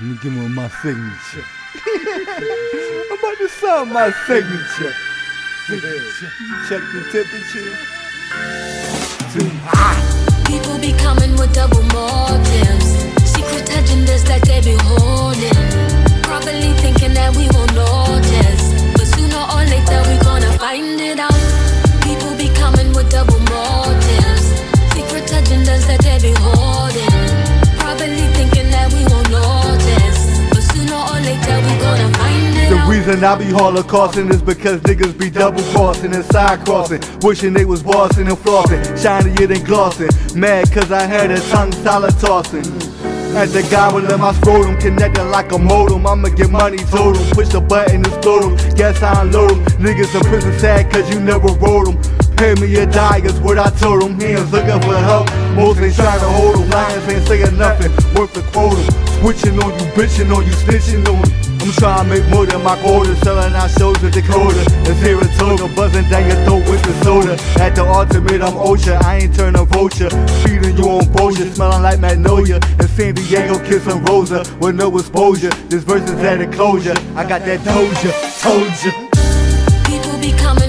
Let me give him my signature. I'm about to sign my signature. Check the temperature. Too hot. People be coming with double motives. Reason I be holocausting is because niggas be double crossing and side crossing. Wishing they was bossing and flossing, shinier than glossing. Mad cause I had a tongue solid tossing. At the guy will my scrotum connected like a modem. I'ma get money total. Push the button, explode 'em. Guess I unload 'em. Niggas in prison sad cause you never wrote 'em. Pay me a die is what I told told 'em. Hands looking for help. Most ain't trying to hold 'em. Lions ain't saying nothing. Worth the quota. Switching on you, bitching on you, snitching on you. I'm trying to make more than my quarter, selling out shows in Dakota. and here in Toga, buzzing down your throat with the soda. At the ultimate, I'm OSHA, I ain't turning vulture. Feeding you on Bosia, smelling like Magnolia. And San Diego kissing Rosa with no exposure. This verse is at a closure. I got that doja, told ya. People be coming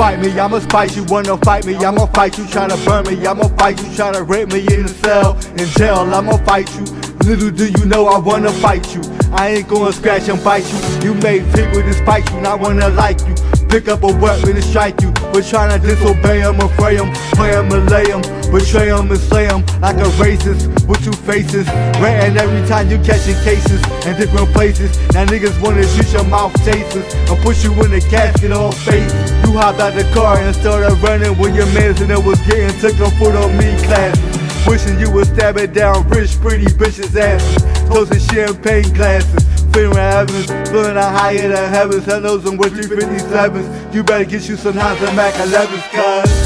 Fight me, I'ma spite you. Wanna fight me, I'ma fight you. Tryna burn me, I'ma fight you. Tryna rape me in the cell, in jail, I'ma fight you. Little do you know I wanna fight you. I ain't gonna scratch and bite you. You made people despite you, not wanna like you. Pick up a weapon and strike you, but tryna disobey 'em, afray 'em, play 'em and lay 'em, betray 'em and slay 'em like a racist with two faces. Ranting every time you catching cases in different places. Now niggas wanna shoot your mouth tasteless and push you in the casket all face. You hopped out the car and started running when your mans and it was getting took a foot on me class. Wishing you would stab it down rich, pretty bitches' asses. Toasting champagne glasses. Feeling heavens, feeling the higher the heavens. Hellos and with 357s. You better get you some Hansa Mac 11s, cuz.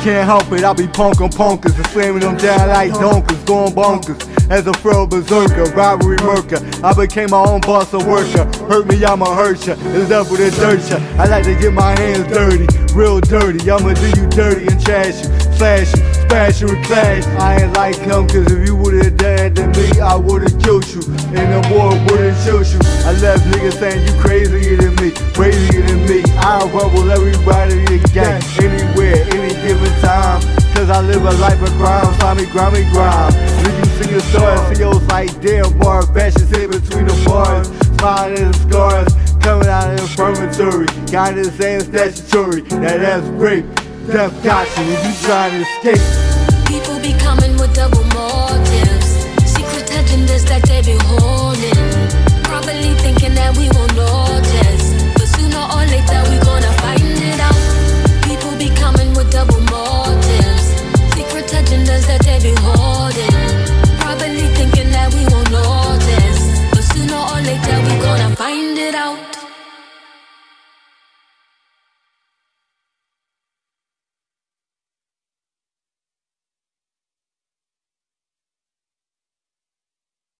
Can't help it, I be punkin' punkers and slamming them down like donkers, going bonkers. As a frail berserker, robbery murker, I became my own boss and worker. Hurt me, I'ma hurt ya. It's up with dirt ya. I like to get my hands dirty, real dirty. I'ma do you dirty and trash you, slash you, smash you and clash. I ain't like him, cause if you would've done to me, I would've killed you. And the war wouldn't killed you. I left niggas saying you crazier than me, crazier than me. I rumble everybody I live a life of crime, slimy, grimy grime. When you story, see those like damn bar bashes in between the bars. Smiling and scars, coming out of the infirmary. Got the same statutory, now that's rape. Death got you you trying to escape. People be coming with double motives.